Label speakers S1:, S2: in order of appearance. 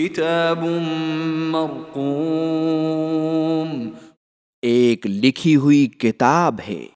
S1: کتاب مرقوم۔
S2: ایک لکھی ہوئی کتاب ہے۔